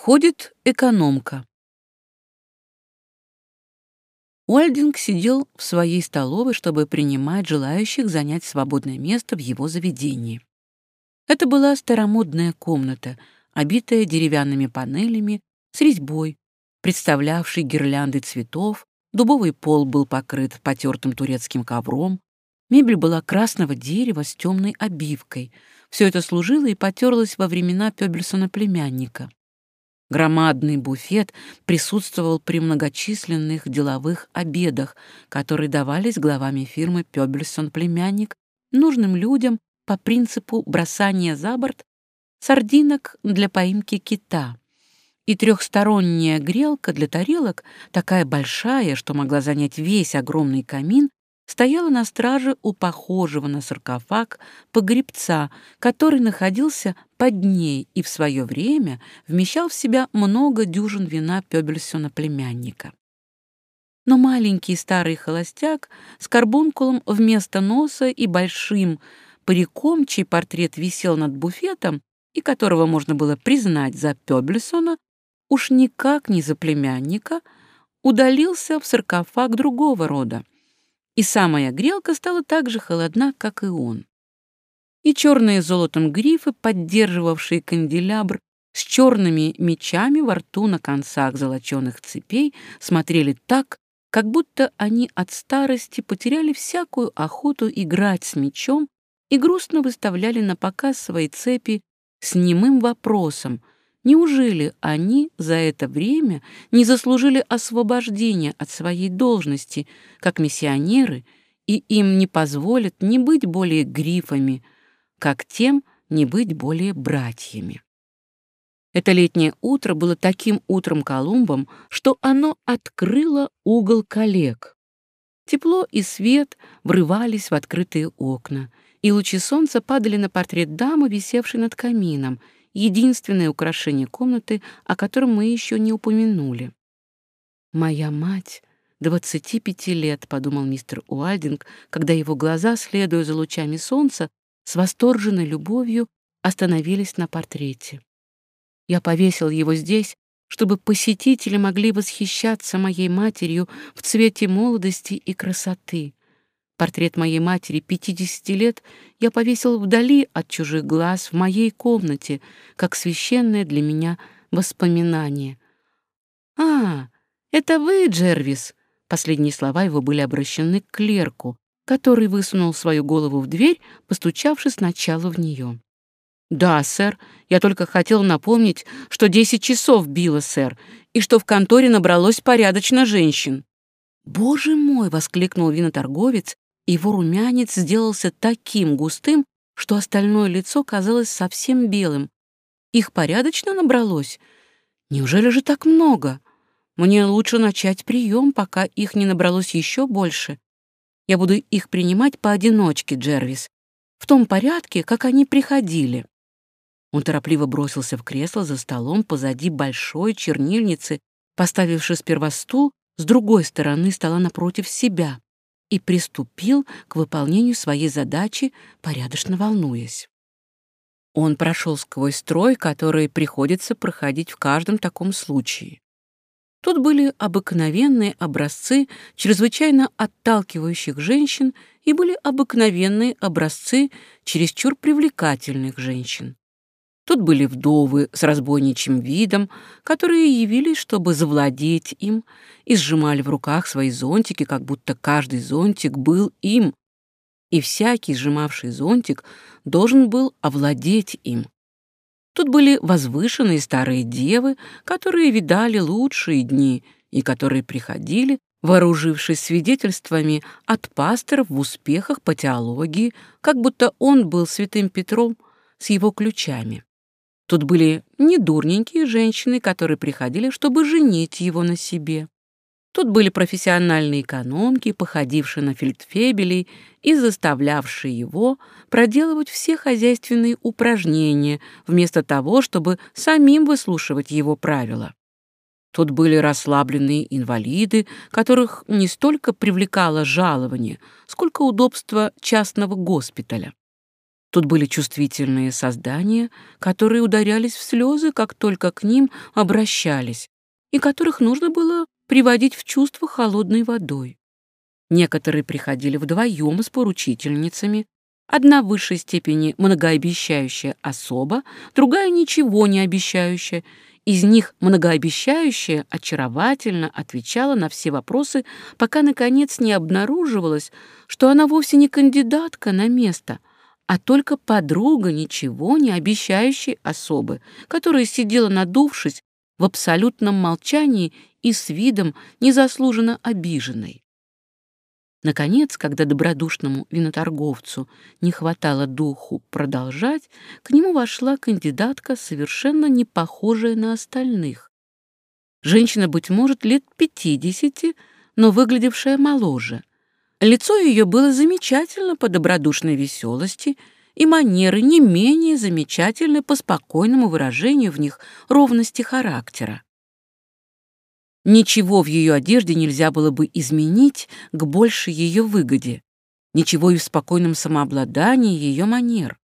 Подходит экономка. Уальдинг сидел в своей столовой, чтобы принимать желающих занять свободное место в его заведении. Это была старомодная комната, обитая деревянными панелями с резьбой, представлявшей гирлянды цветов, дубовый пол был покрыт потертым турецким ковром, мебель была красного дерева с темной обивкой. Все это служило и потерлось во времена Пёбельсона-племянника. Громадный буфет присутствовал при многочисленных деловых обедах, которые давались главами фирмы «Пёбельсон-племянник» нужным людям по принципу бросания за борт сардинок для поимки кита. И трехсторонняя грелка для тарелок, такая большая, что могла занять весь огромный камин, стояла на страже у похожего на саркофаг погребца, который находился под ней и в свое время вмещал в себя много дюжин вина Пёбельсона племянника. Но маленький старый холостяк с карбункулом вместо носа и большим париком, чей портрет висел над буфетом и которого можно было признать за Пёбельсона, уж никак не за племянника, удалился в саркофаг другого рода, и самая грелка стала так же холодна, как и он. И черные золотом грифы, поддерживавшие канделябр, с черными мечами во рту на концах золоченых цепей, смотрели так, как будто они от старости потеряли всякую охоту играть с мечом и грустно выставляли на показ свои цепи с немым вопросом, Неужели они за это время не заслужили освобождения от своей должности как миссионеры, и им не позволят не быть более грифами, как тем не быть более братьями? Это летнее утро было таким утром Колумбом, что оно открыло угол коллег. Тепло и свет врывались в открытые окна, и лучи солнца падали на портрет дамы, висевшей над камином — единственное украшение комнаты, о котором мы еще не упомянули. «Моя мать...» «Двадцати пяти лет», — подумал мистер Уальдинг, когда его глаза, следуя за лучами солнца, с восторженной любовью остановились на портрете. Я повесил его здесь, чтобы посетители могли восхищаться моей матерью в цвете молодости и красоты. Портрет моей матери 50 лет я повесил вдали от чужих глаз в моей комнате, как священное для меня воспоминание. «А, это вы, Джервис?» Последние слова его были обращены к клерку, который высунул свою голову в дверь, постучавши сначала в нее. «Да, сэр, я только хотел напомнить, что десять часов било, сэр, и что в конторе набралось порядочно женщин». «Боже мой!» — воскликнул виноторговец его румянец сделался таким густым, что остальное лицо казалось совсем белым. Их порядочно набралось? Неужели же так много? Мне лучше начать прием, пока их не набралось еще больше. Я буду их принимать поодиночке, Джервис, в том порядке, как они приходили. Он торопливо бросился в кресло за столом позади большой чернильницы, поставивши сперва стул с другой стороны стола напротив себя и приступил к выполнению своей задачи, порядочно волнуясь. Он прошел сквозь строй, который приходится проходить в каждом таком случае. Тут были обыкновенные образцы чрезвычайно отталкивающих женщин и были обыкновенные образцы чересчур привлекательных женщин. Тут были вдовы с разбойничьим видом, которые явились, чтобы завладеть им, и сжимали в руках свои зонтики, как будто каждый зонтик был им, и всякий, сжимавший зонтик, должен был овладеть им. Тут были возвышенные старые девы, которые видали лучшие дни и которые приходили, вооружившись свидетельствами от пасторов в успехах по теологии, как будто он был святым Петром с его ключами. Тут были недурненькие женщины, которые приходили, чтобы женить его на себе. Тут были профессиональные экономки, походившие на фельдфебелей и заставлявшие его проделывать все хозяйственные упражнения, вместо того, чтобы самим выслушивать его правила. Тут были расслабленные инвалиды, которых не столько привлекало жалование, сколько удобство частного госпиталя. Тут были чувствительные создания, которые ударялись в слезы, как только к ним обращались, и которых нужно было приводить в чувство холодной водой. Некоторые приходили вдвоем с поручительницами, одна в высшей степени многообещающая особа, другая ничего не обещающая. Из них многообещающая очаровательно отвечала на все вопросы, пока, наконец, не обнаруживалось, что она вовсе не кандидатка на место — а только подруга ничего не обещающей особы, которая сидела надувшись в абсолютном молчании и с видом незаслуженно обиженной. Наконец, когда добродушному виноторговцу не хватало духу продолжать, к нему вошла кандидатка, совершенно не похожая на остальных. Женщина, быть может, лет пятидесяти, но выглядевшая моложе. Лицо ее было замечательно по добродушной веселости, и манеры не менее замечательны по спокойному выражению в них ровности характера. Ничего в ее одежде нельзя было бы изменить к большей ее выгоде, ничего и в спокойном самообладании ее манер.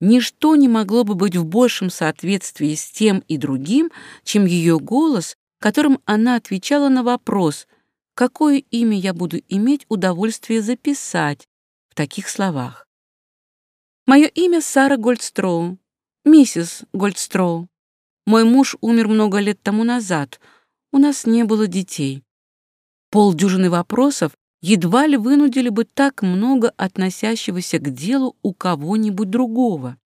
Ничто не могло бы быть в большем соответствии с тем и другим, чем ее голос, которым она отвечала на вопрос — какое имя я буду иметь удовольствие записать в таких словах. Мое имя Сара Гольдстроу, миссис Гольдстроу. Мой муж умер много лет тому назад, у нас не было детей. Полдюжины вопросов едва ли вынудили бы так много относящегося к делу у кого-нибудь другого.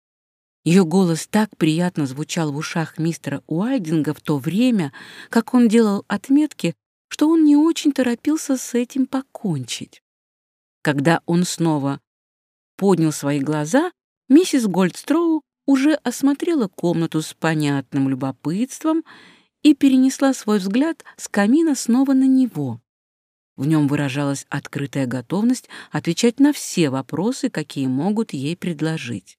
Ее голос так приятно звучал в ушах мистера Уальдинга в то время, как он делал отметки что он не очень торопился с этим покончить. Когда он снова поднял свои глаза, миссис Гольдстроу уже осмотрела комнату с понятным любопытством и перенесла свой взгляд с камина снова на него. В нем выражалась открытая готовность отвечать на все вопросы, какие могут ей предложить.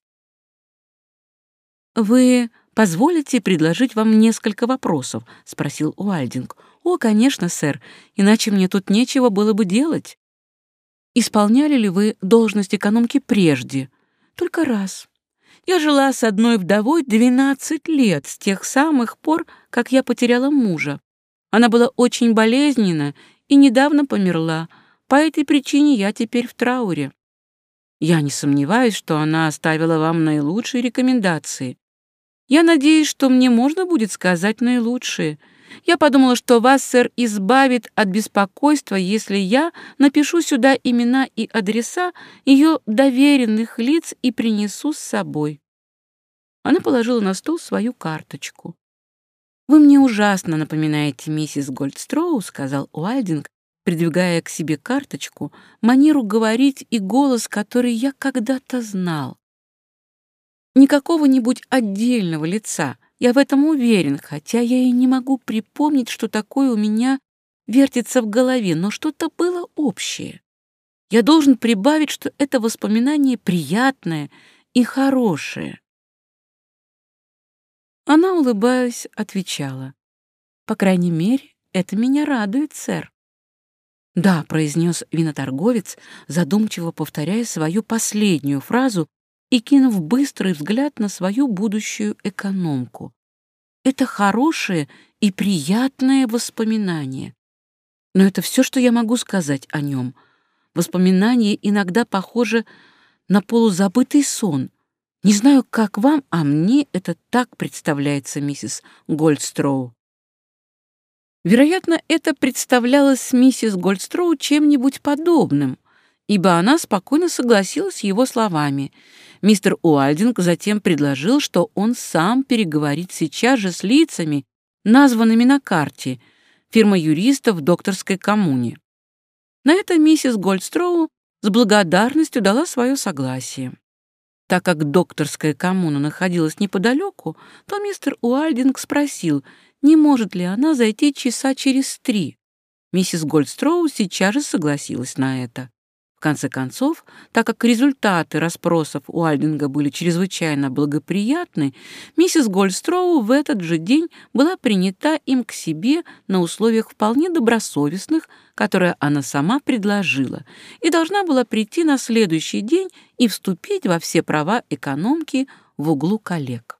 «Вы позволите предложить вам несколько вопросов?» — спросил Уальдинг. «О, конечно, сэр, иначе мне тут нечего было бы делать». «Исполняли ли вы должность экономки прежде?» «Только раз. Я жила с одной вдовой 12 лет, с тех самых пор, как я потеряла мужа. Она была очень болезненна и недавно померла. По этой причине я теперь в трауре. Я не сомневаюсь, что она оставила вам наилучшие рекомендации. Я надеюсь, что мне можно будет сказать наилучшие. Я подумала, что вас, сэр, избавит от беспокойства, если я напишу сюда имена и адреса ее доверенных лиц и принесу с собой. Она положила на стол свою карточку. «Вы мне ужасно напоминаете миссис Гольдстроу», — сказал Уальдинг, придвигая к себе карточку, манеру говорить и голос, который я когда-то знал. Не какого-нибудь отдельного лица — я в этом уверен, хотя я и не могу припомнить, что такое у меня вертится в голове, но что-то было общее. Я должен прибавить, что это воспоминание приятное и хорошее. Она, улыбаясь, отвечала. «По крайней мере, это меня радует, сэр». «Да», — произнес виноторговец, задумчиво повторяя свою последнюю фразу и кинув быстрый взгляд на свою будущую экономку. Это хорошее и приятное воспоминание. Но это все, что я могу сказать о нем. Воспоминание иногда похоже на полузабытый сон. Не знаю, как вам, а мне это так представляется, миссис Гольдстроу. Вероятно, это представлялось миссис Гольдстроу чем-нибудь подобным, ибо она спокойно согласилась с его словами — Мистер Уальдинг затем предложил, что он сам переговорит сейчас же с лицами, названными на карте, фирма юристов докторской коммуне. На это миссис Гольдстроу с благодарностью дала свое согласие. Так как докторская коммуна находилась неподалеку, то мистер Уальдинг спросил, не может ли она зайти часа через три. Миссис Гольдстроу сейчас же согласилась на это. В конце концов, так как результаты расспросов у Альдинга были чрезвычайно благоприятны, миссис Гольдстроу в этот же день была принята им к себе на условиях вполне добросовестных, которые она сама предложила, и должна была прийти на следующий день и вступить во все права экономки в углу коллег.